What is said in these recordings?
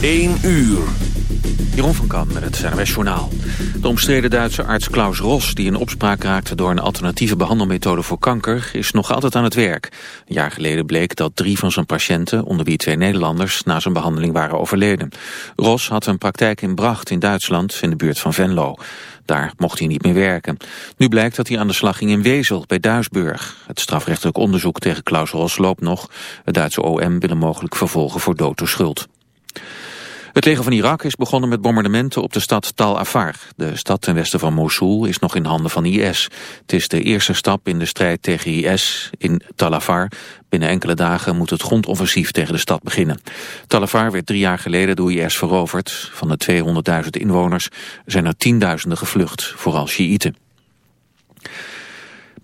1 uur. Jeroen van Kan met het CNRS Journaal. De omstreden Duitse arts Klaus Ros, die in opspraak raakte door een alternatieve behandelmethode voor kanker, is nog altijd aan het werk. Een jaar geleden bleek dat drie van zijn patiënten, onder wie twee Nederlanders, na zijn behandeling waren overleden. Ros had een praktijk in Bracht in Duitsland, in de buurt van Venlo. Daar mocht hij niet meer werken. Nu blijkt dat hij aan de slag ging in Wezel, bij Duisburg. Het strafrechtelijk onderzoek tegen Klaus Ros loopt nog. Het Duitse OM wil hem mogelijk vervolgen voor dood door schuld. Het leger van Irak is begonnen met bombardementen op de stad Tal Afar. De stad ten westen van Mosul is nog in handen van IS. Het is de eerste stap in de strijd tegen IS in Tal Afar. Binnen enkele dagen moet het grondoffensief tegen de stad beginnen. Tal Afar werd drie jaar geleden door IS veroverd. Van de 200.000 inwoners zijn er tienduizenden gevlucht, vooral Sjiïten.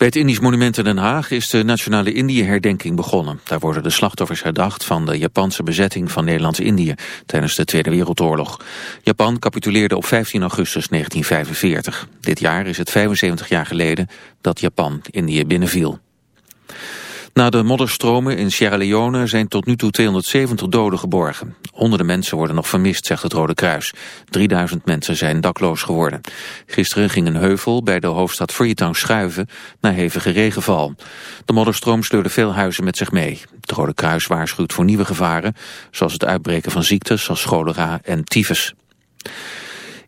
Bij het Indisch Monument in Den Haag is de Nationale Indië-herdenking begonnen. Daar worden de slachtoffers herdacht van de Japanse bezetting van Nederlands-Indië tijdens de Tweede Wereldoorlog. Japan capituleerde op 15 augustus 1945. Dit jaar is het 75 jaar geleden dat Japan Indië binnenviel. Na de modderstromen in Sierra Leone zijn tot nu toe 270 doden geborgen. Honderden mensen worden nog vermist, zegt het Rode Kruis. 3000 mensen zijn dakloos geworden. Gisteren ging een heuvel bij de hoofdstad Freetown schuiven na hevige regenval. De modderstroom sleurde veel huizen met zich mee. Het Rode Kruis waarschuwt voor nieuwe gevaren, zoals het uitbreken van ziektes als cholera en tyfus.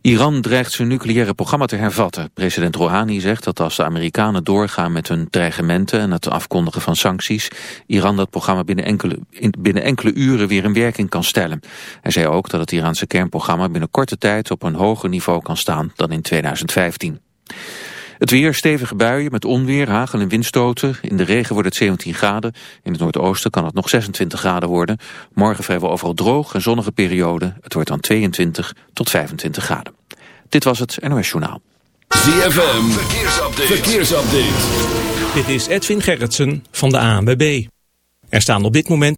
Iran dreigt zijn nucleaire programma te hervatten. President Rouhani zegt dat als de Amerikanen doorgaan met hun dreigementen en het afkondigen van sancties, Iran dat programma binnen enkele, binnen enkele uren weer in werking kan stellen. Hij zei ook dat het Iraanse kernprogramma binnen korte tijd op een hoger niveau kan staan dan in 2015. Het weer, stevige buien met onweer, hagel en windstoten. In de regen wordt het 17 graden. In het noordoosten kan het nog 26 graden worden. Morgen vrijwel overal droog en zonnige periode. Het wordt dan 22 tot 25 graden. Dit was het NOS Journaal. ZFM, verkeersupdate. verkeersupdate. Dit is Edwin Gerritsen van de ANWB. Er staan op dit moment...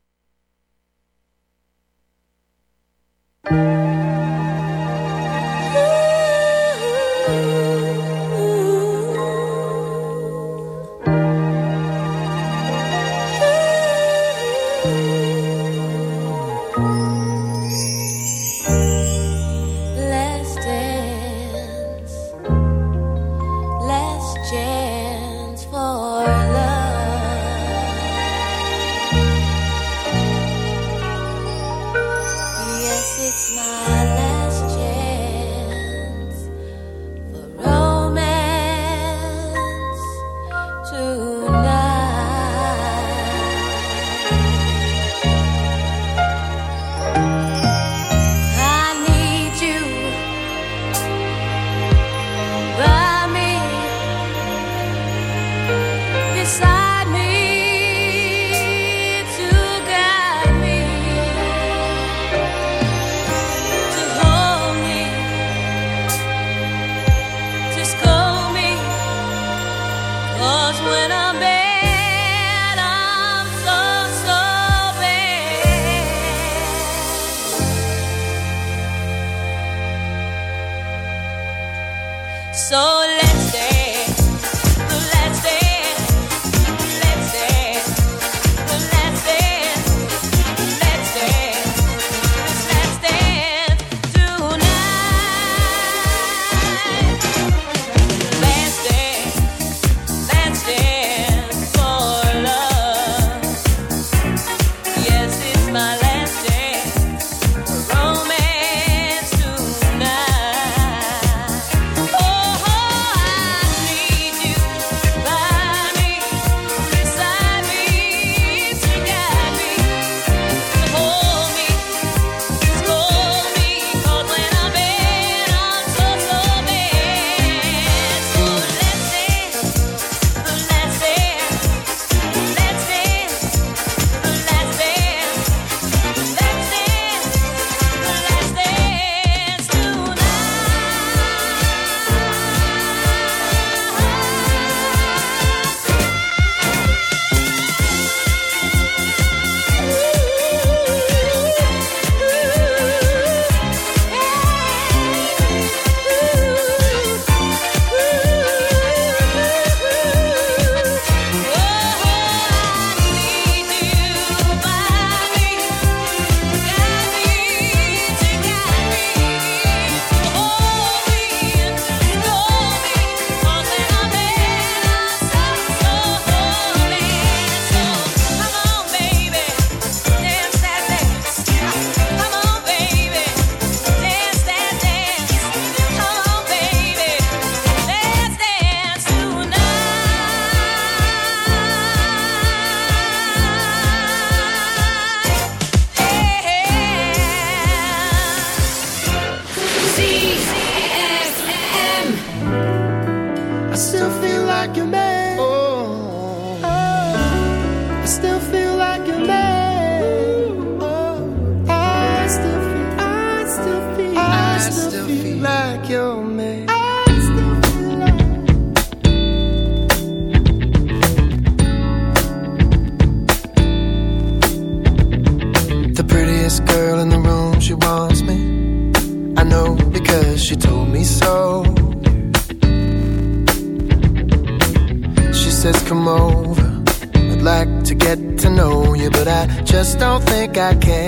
Think I can.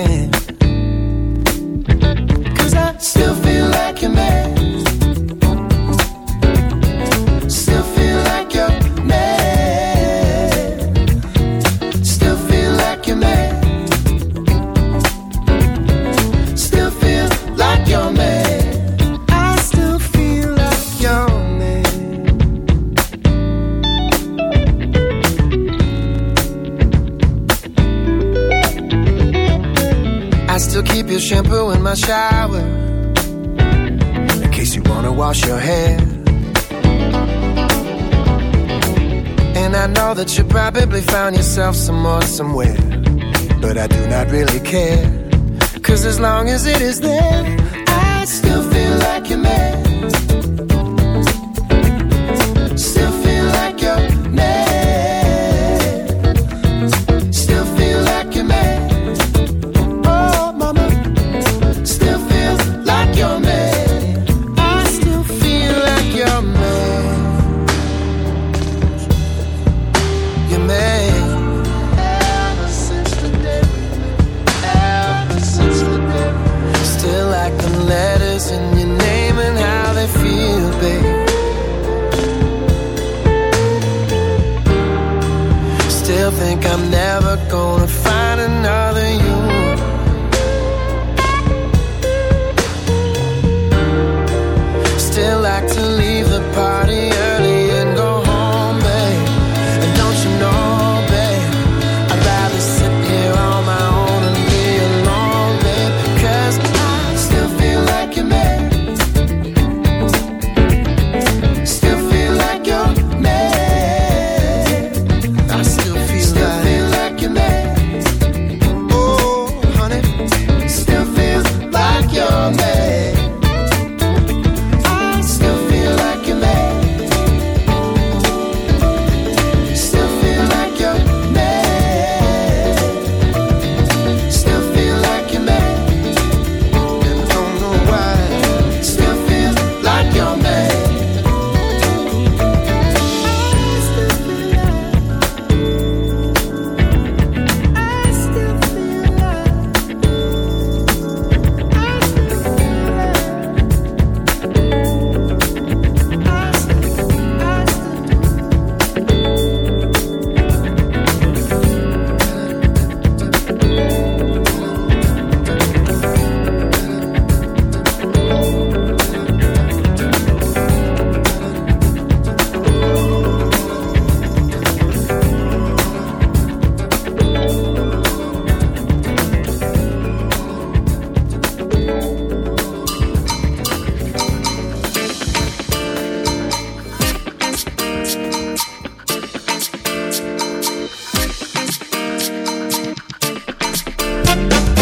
some way think I'm Thank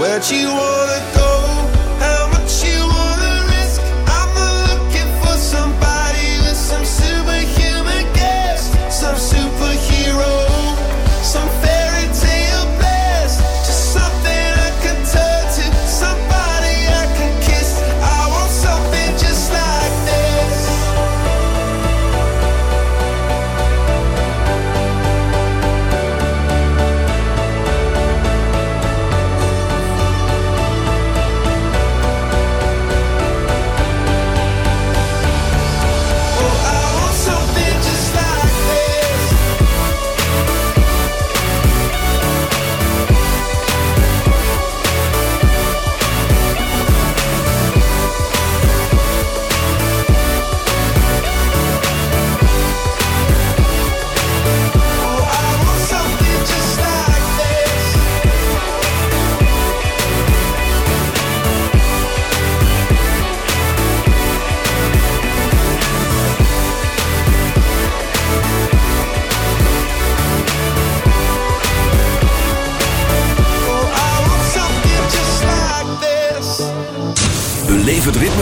where'd you want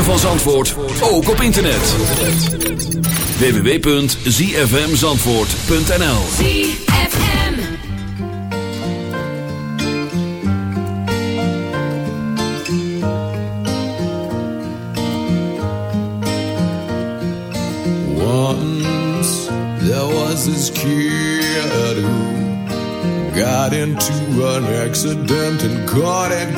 van Zandvoort ook op internet. www.zfmzandvoort.nl ZFM Once there was this kid who got into an accident and caught it.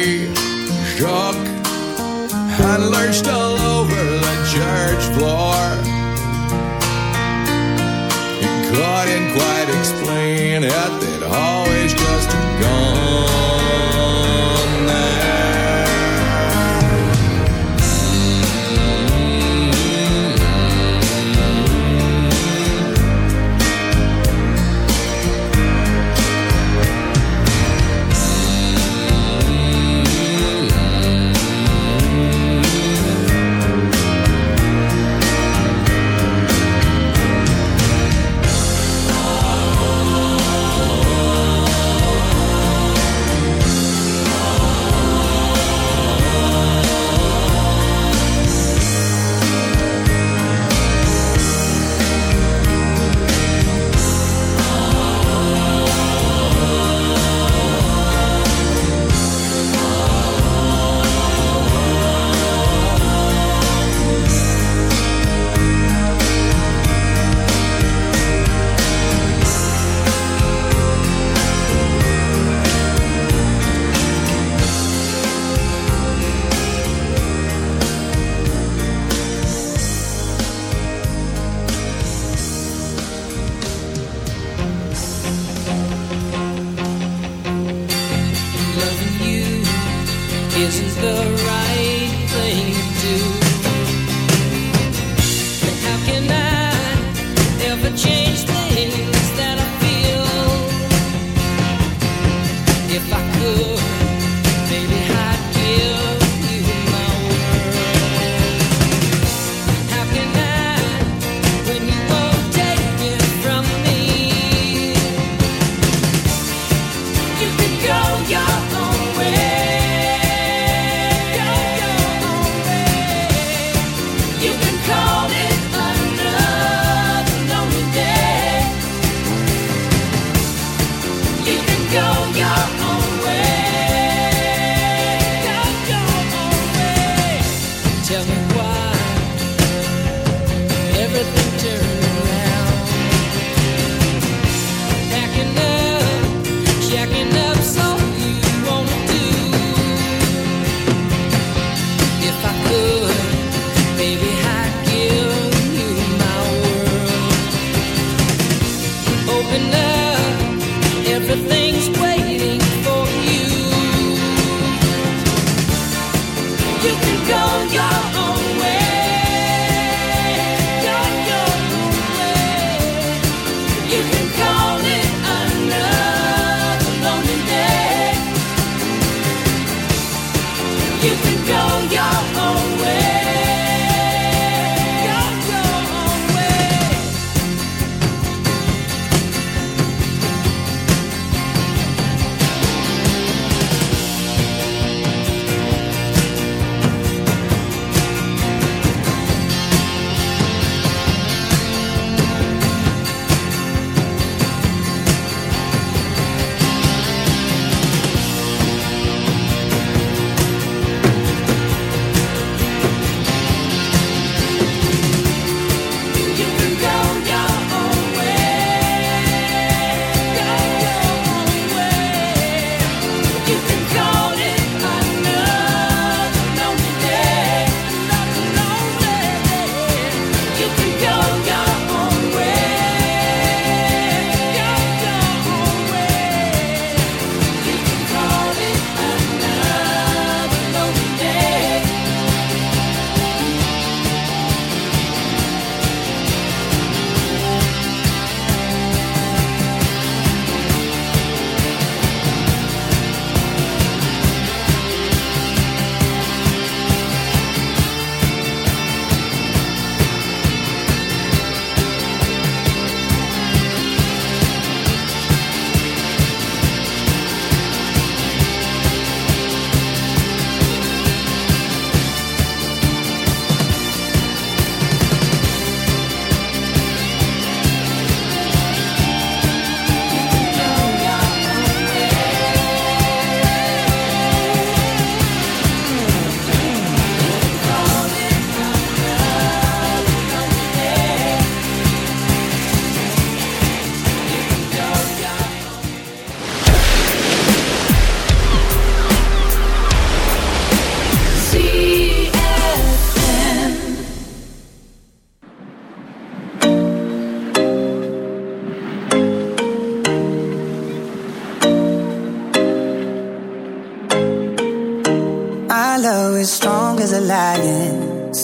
Harry, Jacques, handlers all over the church floor. He couldn't quite explain it, it always just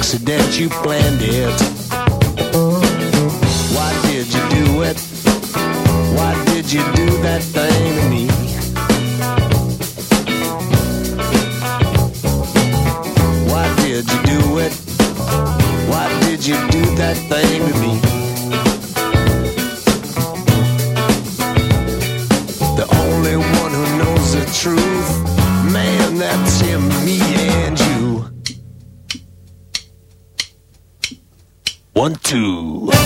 accident, you planned it. Why did you do it? Why did you do that thing to me? Why did you do it? Why did you do that thing to me? One, two.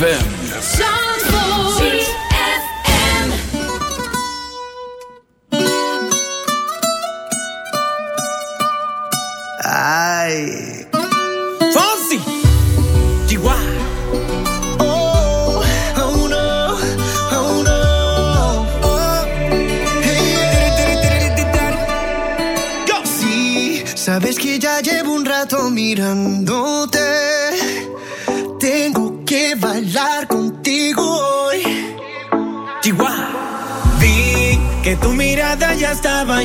ZFM.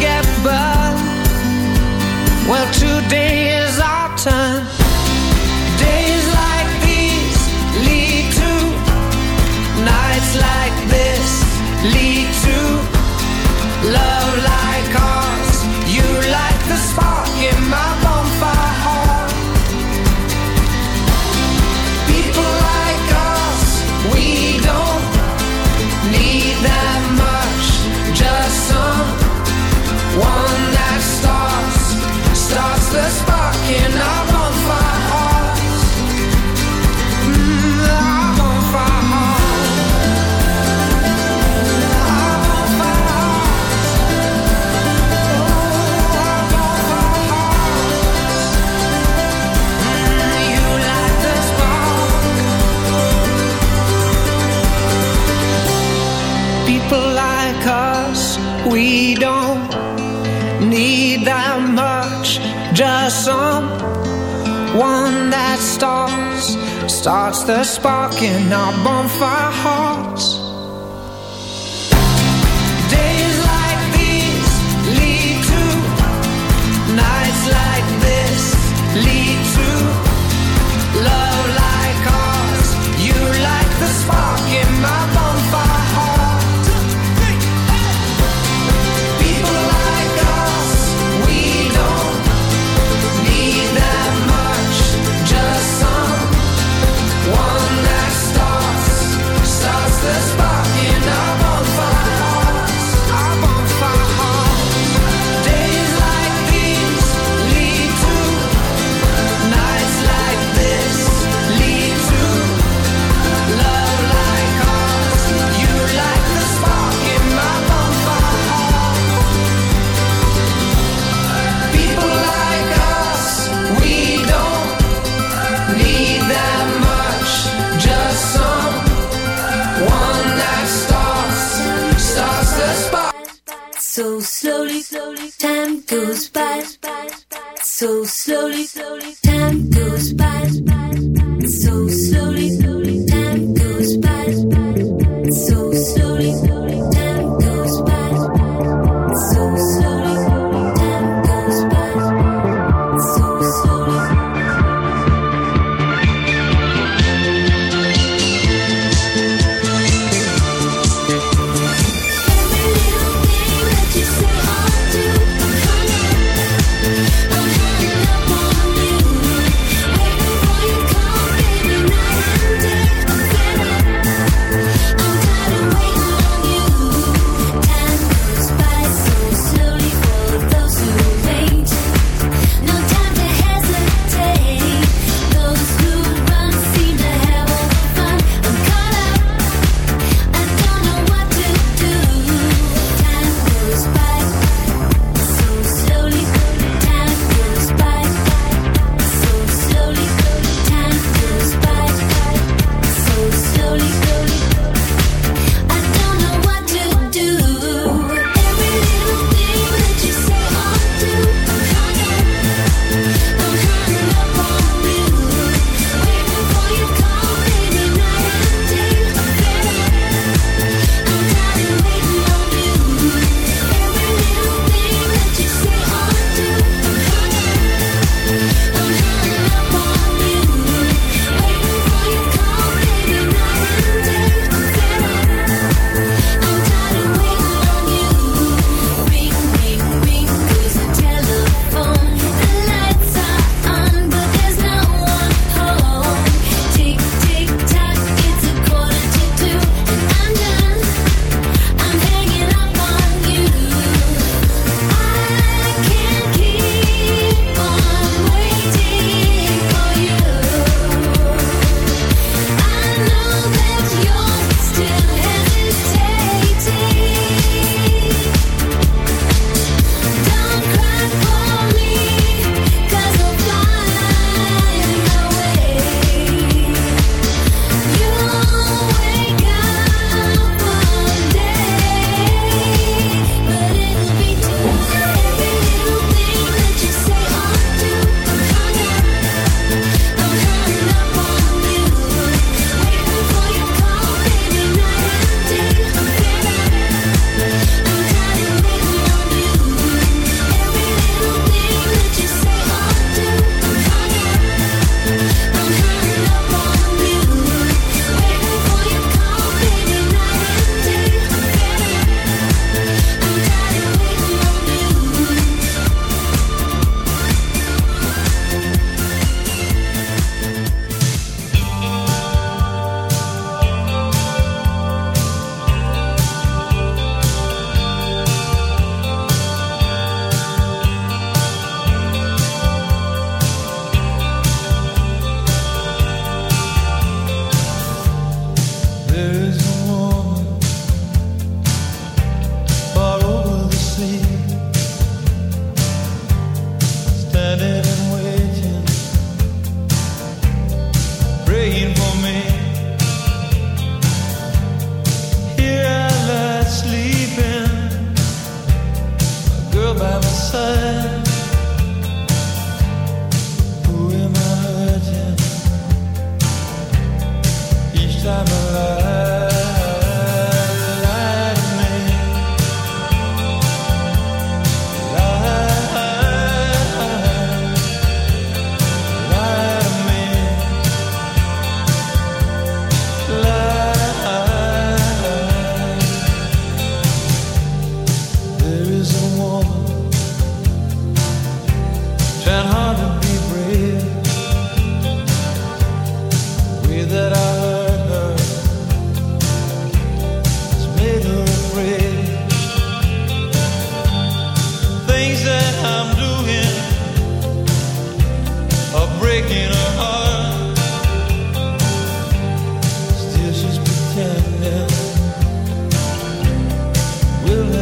get by. Well, today is our time. one that starts starts the spark in our bonfire heart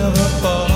never fall.